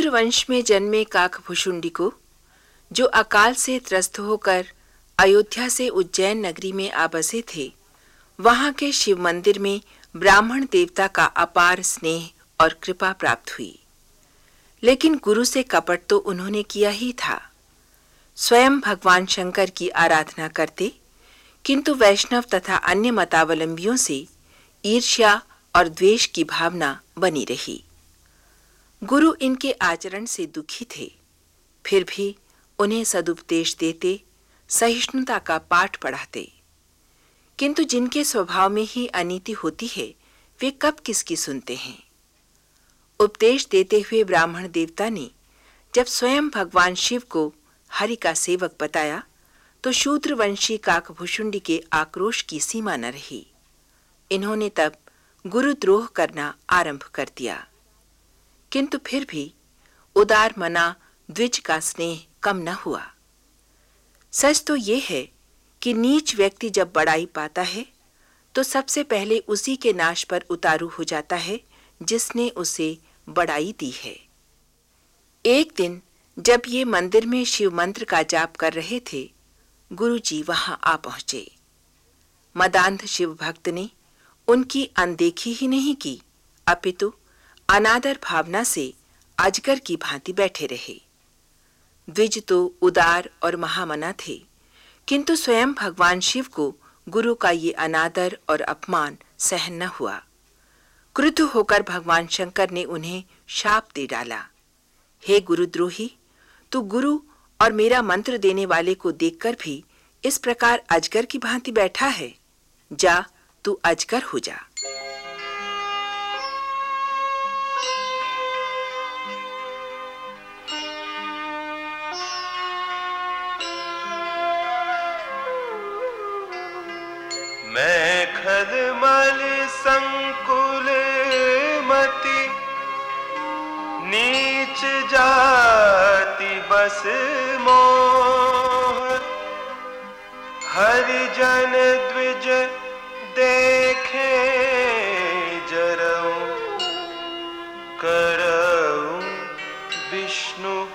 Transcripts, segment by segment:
शूद्र वंश में जन्मे काकभुषुंडी को जो अकाल से त्रस्त होकर अयोध्या से उज्जैन नगरी में आ बसे थे, वहाँ के शिव मंदिर में ब्राह्मण देवता का अपार स्नेह और कृपा प्राप्त हुई। लेकिन गुरु से कपट तो उन्होंने किया ही था। स्वयं भगवान शंकर की आराधना करते, किंतु वैष्णव तथा अन्य मतावलंबियों से ईर्ष्या और द्वेष की भावना बनी रही। गुरु इनके आचरण से दुखी थे। फिर भी उन्हें सदुपदेश देते, सहिष्णुता का पाठ पढ़ाते। किंतु जिनके स्वभाव में ही अनीति होती है, वे कब किसकी सुनते हैं? उपदेश देते हुए ब्राह्मण देवता ने जब स्वयं भगवान शिव को हरि का सेवक बताया तो शूद्रवंशी काकभूषुंडी के आक्रोश की सीमा न रही। इन्होंने तब गुरुद्रोह करना आरंभ कर दिया। किंतु फिर भी उदार मना, द्विज का स्नेह कम न हुआ। सच तो यह है कि नीच व्यक्ति जब बड़ाई पाता है तो सबसे पहले उसी के नाश पर उतारू हो जाता है, जिसने उसे बड़ाई दी है। एक दिन जब ये मंदिर में शिव मंत्र का जाप कर रहे थे, गुरुजी वहाँ आ पहुँचे। मदांध शिव भक्त ने उनकी अनदेखी ही नहीं की, अपितु अनादर भावना से अजगर की भांति बैठे रहे। द्विज तो उदार और महामना थे, किंतु स्वयं भगवान शिव को गुरु का ये अनादर और अपमान सहन न हुआ। क्रुद्ध होकर भगवान शंकर ने उन्हें शाप दे डाला। हे गुरुद्रोही, तू गुरु और मेरा मंत्र देने वाले को देखकर भी इस प्रकार अजगर की भांति बैठा है। जा, तू अजगर हो जा। बस मोह। हरिजन द्विज देखे जरऊ करऊ विष्णु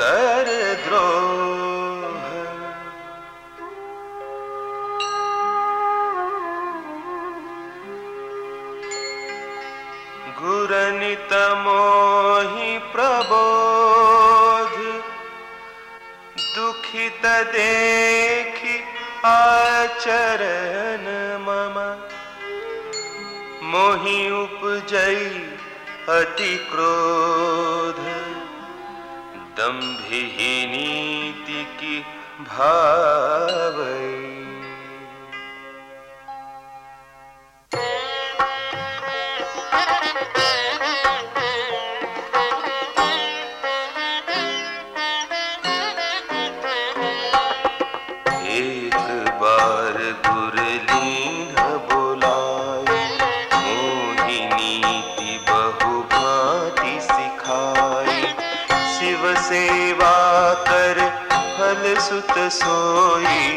कर द्रोह। गुरनित देखि आचरण मम। मोहि उपजई अति क्रोध। दम्भिहीनीति नीति की भावई। सोई,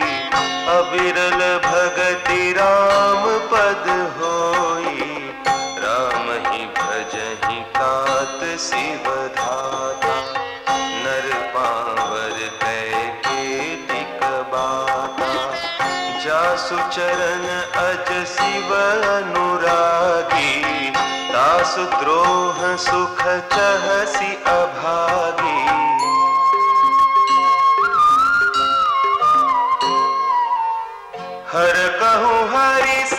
अविरल भगति राम पद होई। राम ही भजहि तात शिव धाता, नर पावर कैके टिक बाता। जासु चरण अज शिव अनुरागी, तासु द्रोह सुख चहसी अभागी।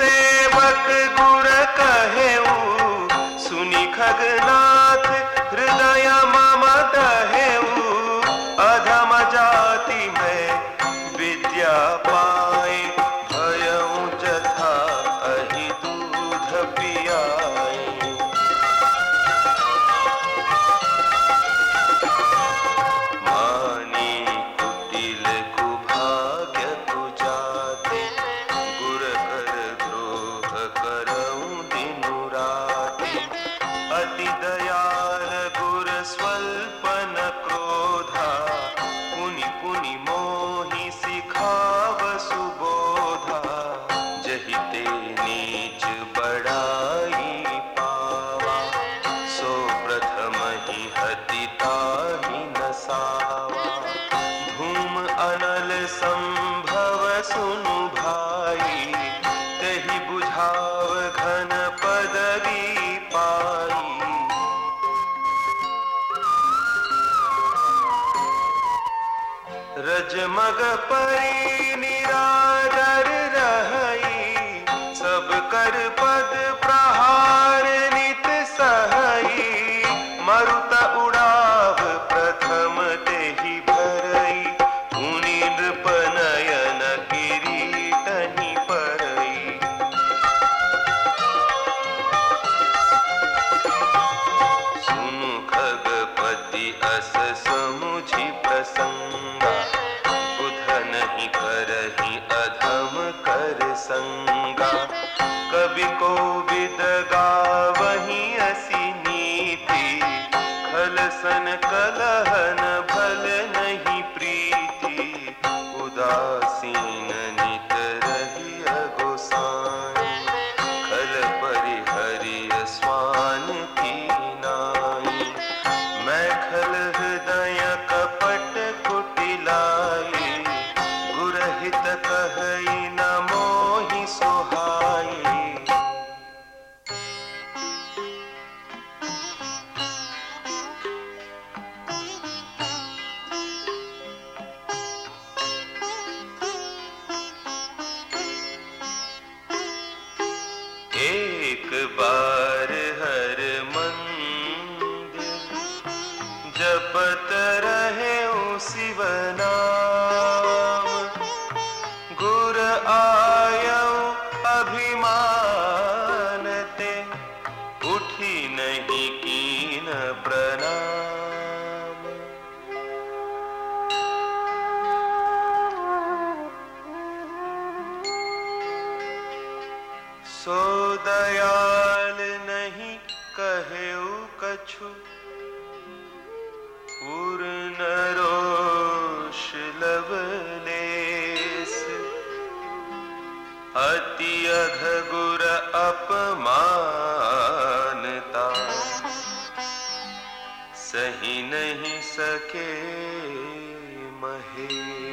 सेवक गुण कहे सुनी खगनाथ रजमग परी करही अधम कर संगा। कभी को सो दयाल नहीं कहेऊ कछु। पूर्ण रोष लवलेस। अति अघ गुर अपमानता। सही नहीं सके महेश।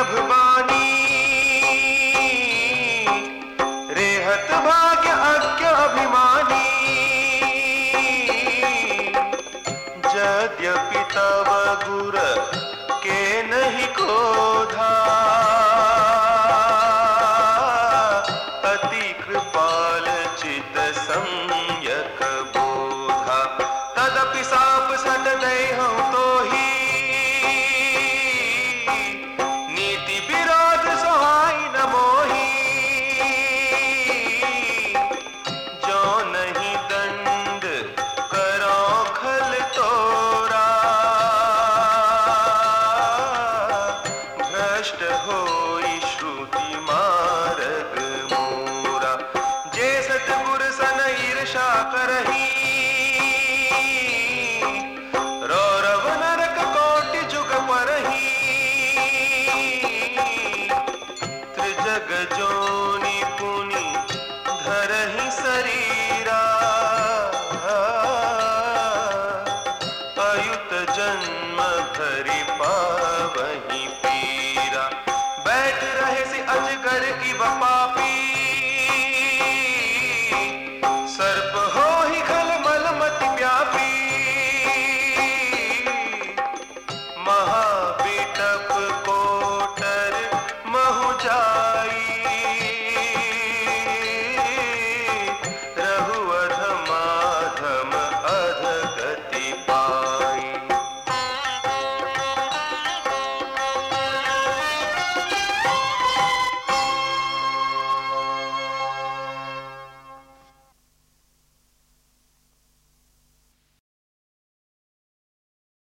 नभ बानी रेहत भाग्य अज्ञ अभिमानी। यद्यपि तव गुर के नहीं क्रोधा। अति कृपाल जग जो